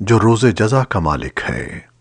جو روز جزا کا مالک ہے۔